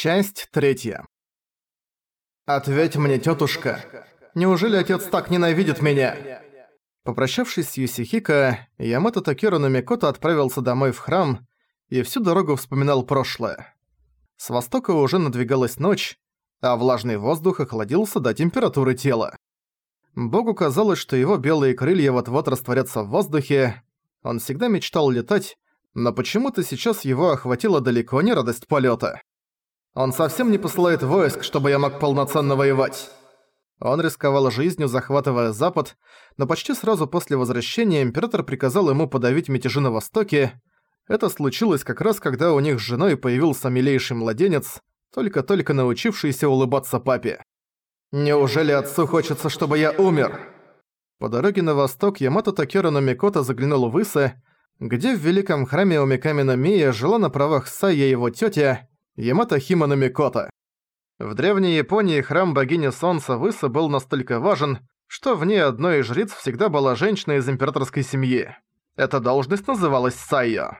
Часть третья. «Ответь мне, тётушка, неужели отец так ненавидит меня?» Попрощавшись с Юсихико, Ямато Такера Номикото отправился домой в храм и всю дорогу вспоминал прошлое. С востока уже надвигалась ночь, а влажный воздух охладился до температуры тела. Богу казалось, что его белые крылья вот-вот растворятся в воздухе. Он всегда мечтал летать, но почему-то сейчас его охватила далеко не радость полета. Он совсем не посылает войск, чтобы я мог полноценно воевать. Он рисковал жизнью, захватывая Запад, но почти сразу после возвращения император приказал ему подавить мятежи на Востоке. Это случилось как раз, когда у них с женой появился милейший младенец, только-только научившийся улыбаться папе. «Неужели отцу хочется, чтобы я умер?» По дороге на восток Ямато Такера Номикото заглянул в Исе, где в великом храме Умиками Мия жила на правах Сая его тётя, Ямато Хима Номикото. В Древней Японии храм богини Солнца Выса был настолько важен, что в ней одной из жриц всегда была женщина из императорской семьи. Эта должность называлась Сайо.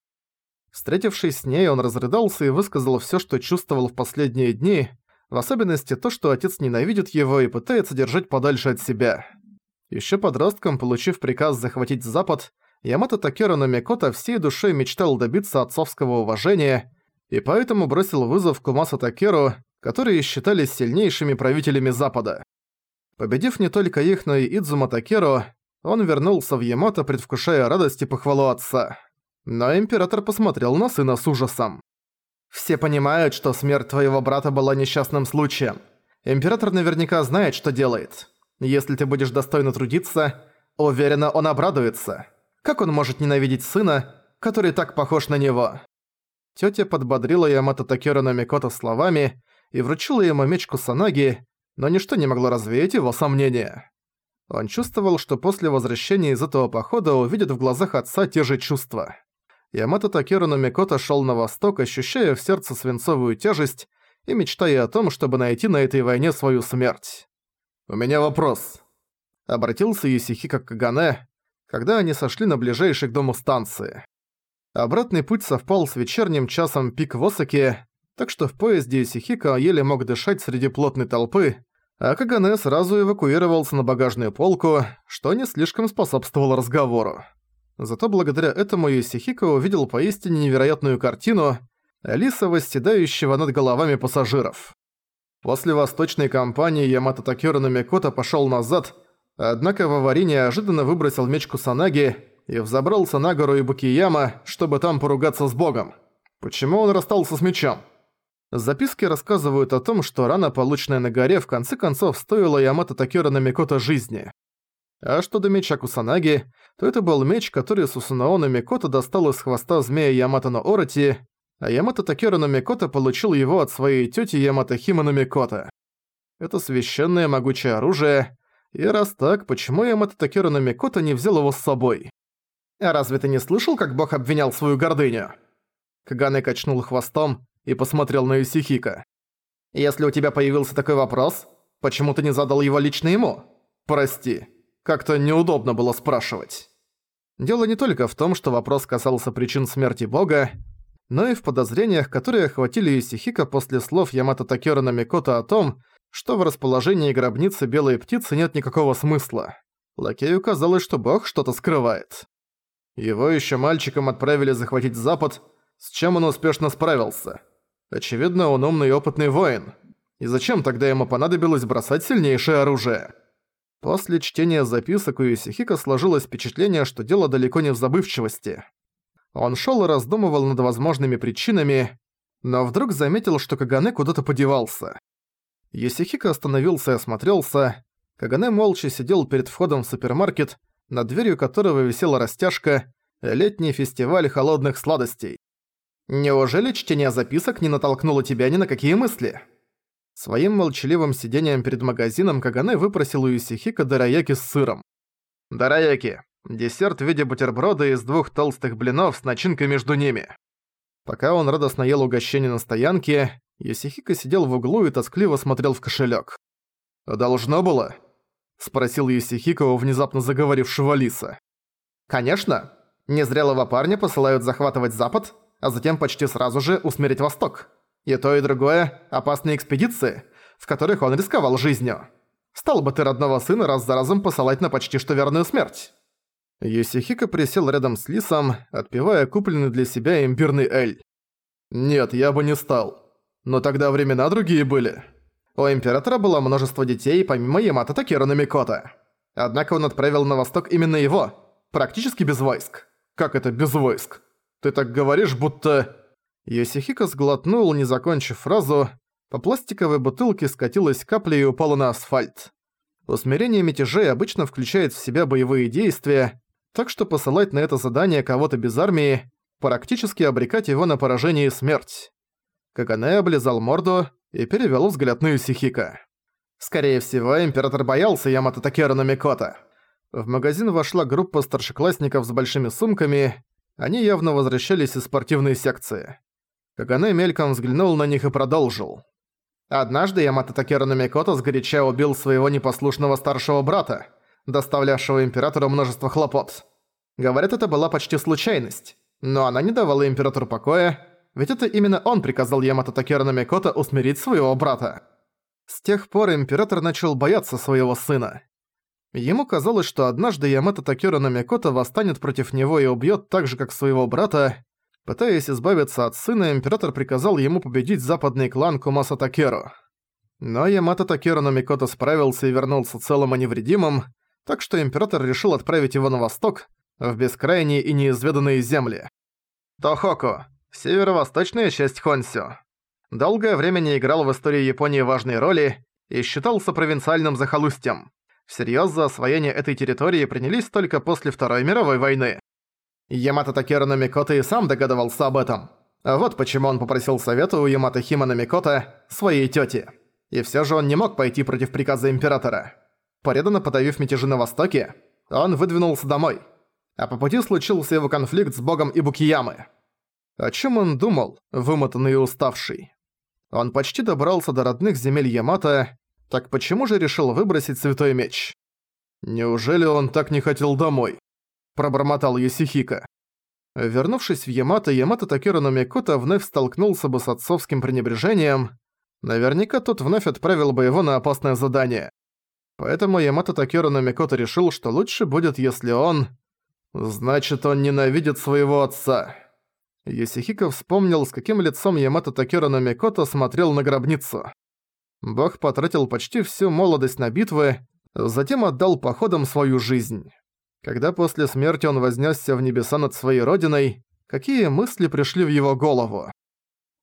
Встретившись с ней, он разрыдался и высказал всё, что чувствовал в последние дни, в особенности то, что отец ненавидит его и пытается держать подальше от себя. Ещё подростком, получив приказ захватить Запад, Ямато Такера Номикото всей душой мечтал добиться отцовского уважения и поэтому бросил вызов Кумасу Такеру, которые считались сильнейшими правителями Запада. Победив не только их, но и Идзума Такеру, он вернулся в Ямато, предвкушая радость и похвалу отца. Но император посмотрел на сына с ужасом. «Все понимают, что смерть твоего брата была несчастным случаем. Император наверняка знает, что делает. Если ты будешь достойно трудиться, уверенно он обрадуется. Как он может ненавидеть сына, который так похож на него?» Тётя подбодрила Ямато Такера Намикото словами и вручила ему меч Кусанаги, но ничто не могло развеять его сомнения. Он чувствовал, что после возвращения из этого похода увидит в глазах отца те же чувства. Ямато Такеру Номикото шёл на восток, ощущая в сердце свинцовую тяжесть и мечтая о том, чтобы найти на этой войне свою смерть. «У меня вопрос», — обратился Юсихико к Кагане, когда они сошли на ближайшей к дому станции. Обратный путь совпал с вечерним часом пик в Осаке, так что в поезде Юсихико еле мог дышать среди плотной толпы, а Кагане сразу эвакуировался на багажную полку, что не слишком способствовало разговору. Зато благодаря этому Юсихико увидел поистине невероятную картину Алиса, восседающего над головами пассажиров. После восточной кампании Ямато Такёра Намикото пошёл назад, однако в аварии неожиданно выбросил меч Кусанаги и взобрался на гору Ибукияма, чтобы там поругаться с богом. Почему он расстался с мечом? Записки рассказывают о том, что рана, полученная на горе, в конце концов стоила Ямато Такёра Намикото жизни. А что до меча Кусанаги, то это был меч, который Сусунао Намикото достал из хвоста змея Ямато на Ороти, а Ямато Такера Намикото получил его от своей тёти Ямато Хима Намикото. Это священное могучее оружие, и раз так, почему Ямато Такера Намикото не взял его с собой? А разве ты не слышал, как бог обвинял свою гордыню? Кагане качнул хвостом и посмотрел на Юсихика. Если у тебя появился такой вопрос, почему ты не задал его лично ему? Прости, как-то неудобно было спрашивать. Дело не только в том, что вопрос касался причин смерти бога, но и в подозрениях, которые охватили Юсихика после слов Ямато Такера Намикото о том, что в расположении гробницы белой птицы нет никакого смысла. Лакею казалось, что бог что-то скрывает. Его еще мальчиком отправили захватить Запад, с чем он успешно справился. Очевидно, он умный и опытный воин. И зачем тогда ему понадобилось бросать сильнейшее оружие? После чтения записок у Юсихика сложилось впечатление, что дело далеко не в забывчивости. Он шел и раздумывал над возможными причинами, но вдруг заметил, что Кагане куда-то подевался. Юсихика остановился и осмотрелся. Кагане молча сидел перед входом в супермаркет, над дверью которого висела растяжка «Летний фестиваль холодных сладостей». «Неужели чтение записок не натолкнуло тебя ни на какие мысли?» Своим молчаливым сидением перед магазином Кагане выпросил у Юсихика дараяки с сыром. «Дараяки. Десерт в виде бутерброда из двух толстых блинов с начинкой между ними». Пока он радостно ел угощение на стоянке, Юсихика сидел в углу и тоскливо смотрел в кошелек. «Должно было?» – спросил Юсихика у внезапно заговорившего Лиса. «Конечно. Незрелого парня посылают захватывать Запад, а затем почти сразу же усмирить Восток. И то, и другое – опасные экспедиции, в которых он рисковал жизнью. Стал бы ты родного сына раз за разом посылать на почти что верную смерть. Юсихика присел рядом с Лисом, отпивая купленный для себя имбирный эль. «Нет, я бы не стал. Но тогда времена другие были. У Императора было множество детей, помимо Ямато Такера Намикота. Однако он отправил на восток именно его, практически без войск. Как это без войск? Ты так говоришь, будто...» Йосихико сглотнул, не закончив фразу. По пластиковой бутылке скатилась капля и упала на асфальт. Усмирение мятежей обычно включает в себя боевые действия, так что посылать на это задание кого-то без армии, практически обрекать его на поражение и смерть. Каганэ облизал морду и перевёл взгляд на Юсихика. Скорее всего, император боялся Ямато Такера Намикота. В магазин вошла группа старшеклассников с большими сумками, они явно возвращались из спортивной секции. Каганэ мельком взглянул на них и продолжил. Однажды Ямато Такера Намикото сгоряча убил своего непослушного старшего брата, доставлявшего императору множество хлопот. Говорят, это была почти случайность, но она не давала императору покоя, ведь это именно он приказал Ямато Такера Намикото усмирить своего брата. С тех пор император начал бояться своего сына. Ему казалось, что однажды Ямато Такера Намикото восстанет против него и убьет так же, как своего брата. Пытаясь избавиться от сына, император приказал ему победить западный клан Кумаса Такеру. Но Ямато Такера Намикото справился и вернулся целым и невредимым, так что император решил отправить его на восток, в бескрайние и неизведанные земли. Тохоку, северо-восточная часть Хонсю. Долгое время не играл в истории Японии важной роли и считался провинциальным захолустьем. Всерьёз за освоение этой территории принялись только после Второй мировой войны. Ямато Такера Намикото и сам догадывался об этом. А вот почему он попросил совета у Ямато Хима Намикото, своей тёти. И всё же он не мог пойти против приказа Императора. Преданно подавив мятежи на Востоке, он выдвинулся домой. А по пути случился его конфликт с богом Ибукиямы. О чем он думал, вымотанный и уставший? Он почти добрался до родных земель Ямато, так почему же решил выбросить святой меч? Неужели он так не хотел домой? Пробормотал Юсихика. Вернувшись в Ямато, Ямато Такира Номикото вновь столкнулся бы с отцовским пренебрежением. Наверняка тот вновь отправил бы его на опасное задание. Поэтому Ямато Такира Номикото решил, что лучше будет, если он... Значит, он ненавидит своего отца. Юсихико вспомнил, с каким лицом Ямато Такира Номикото смотрел на гробницу. Бог потратил почти всю молодость на битвы, затем отдал походам свою жизнь. Когда после смерти он вознесся в небеса над своей родиной, какие мысли пришли в его голову?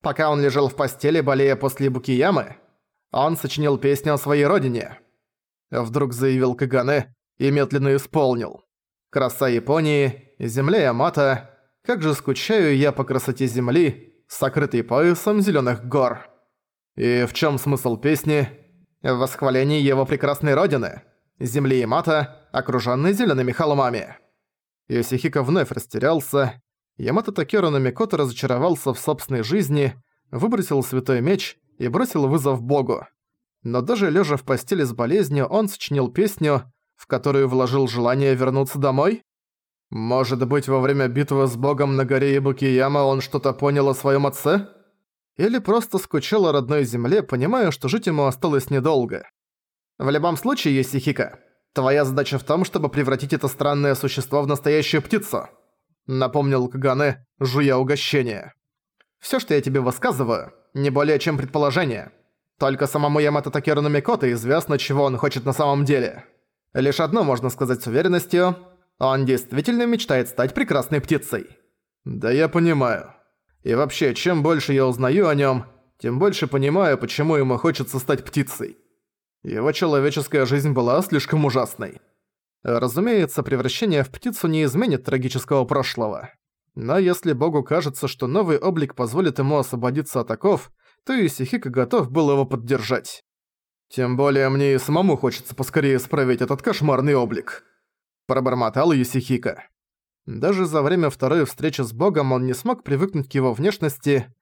Пока он лежал в постели, болея после Букиямы, он сочинил песню о своей родине. Вдруг заявил Кагане и медленно исполнил. «Краса Японии, земля Ямато, как же скучаю я по красоте земли, сокрытой поясом зелёных гор». И в чем смысл песни? В восхвалении его прекрасной родины, земли Ямато, окружённой зелёными холмами. Йосихико вновь растерялся. Ямато Такеру Намикото разочаровался в собственной жизни, выбросил святой меч и бросил вызов богу. Но даже лежа в постели с болезнью, он сочинил песню, в которую вложил желание вернуться домой? Может быть, во время битвы с богом на горе Ибукияма он что-то понял о своем отце? или просто скучал о родной земле, понимая, что жить ему осталось недолго. В любом случае, Йосихика, твоя задача в том, чтобы превратить это странное существо в настоящую птицу. Напомнил Кагане, жуя угощение. Всё, что я тебе высказываю, не более чем предположение. Только самому Ямато Такеру Намикото известно, чего он хочет на самом деле. Лишь одно можно сказать с уверенностью. Он действительно мечтает стать прекрасной птицей. Да я понимаю. И вообще, чем больше я узнаю о нём, тем больше понимаю, почему ему хочется стать птицей. Его человеческая жизнь была слишком ужасной. Разумеется, превращение в птицу не изменит трагического прошлого. Но если богу кажется, что новый облик позволит ему освободиться от оков, то Исихика готов был его поддержать. Тем более мне и самому хочется поскорее исправить этот кошмарный облик. Пробормотал Юсихика. Даже за время второй встречи с богом он не смог привыкнуть к его внешности.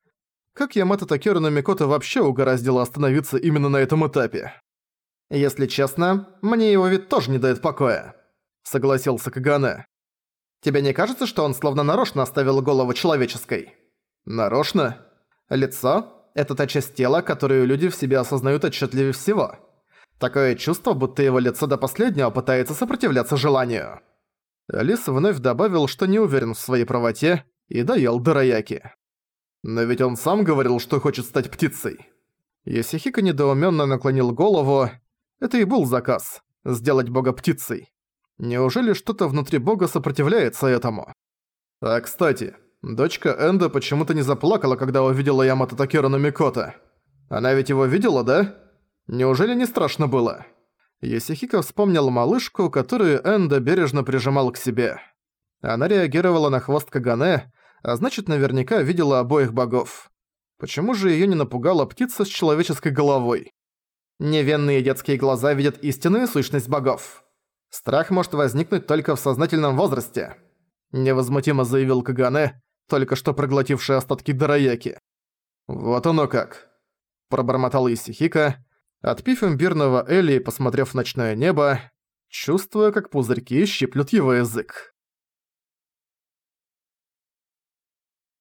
Как Ямато Такеру Намикото вообще угораздило остановиться именно на этом этапе? «Если честно, мне его вид тоже не дает покоя», — согласился Кагане. «Тебе не кажется, что он словно нарочно оставил голову человеческой?» «Нарочно?» «Лицо? – это та часть тела, которую люди в себе осознают отчетливее всего. Такое чувство, будто его лицо до последнего пытается сопротивляться желанию. Лис вновь добавил, что не уверен в своей правоте, и доел дыраяки. Но ведь он сам говорил, что хочет стать птицей. Йосихико недоуменно наклонил голову. Это и был заказ – сделать бога птицей. Неужели что-то внутри бога сопротивляется этому? А кстати, дочка Энда почему-то не заплакала, когда увидела Ямато Такера на Микото. Она ведь его видела, да? Неужели не страшно было? Йосихико вспомнил малышку, которую Энда бережно прижимал к себе. Она реагировала на хвост Кагане, а значит наверняка видела обоих богов. Почему же её не напугала птица с человеческой головой? Невинные детские глаза видят истинную сущность богов. Страх может возникнуть только в сознательном возрасте. Невозмутимо заявил Кагане, только что проглотивший остатки Дараяки. Вот оно как. Пробормотал Исихика, отпив имбирного Эли и посмотрев в ночное небо, чувствуя, как пузырьки щиплют его язык.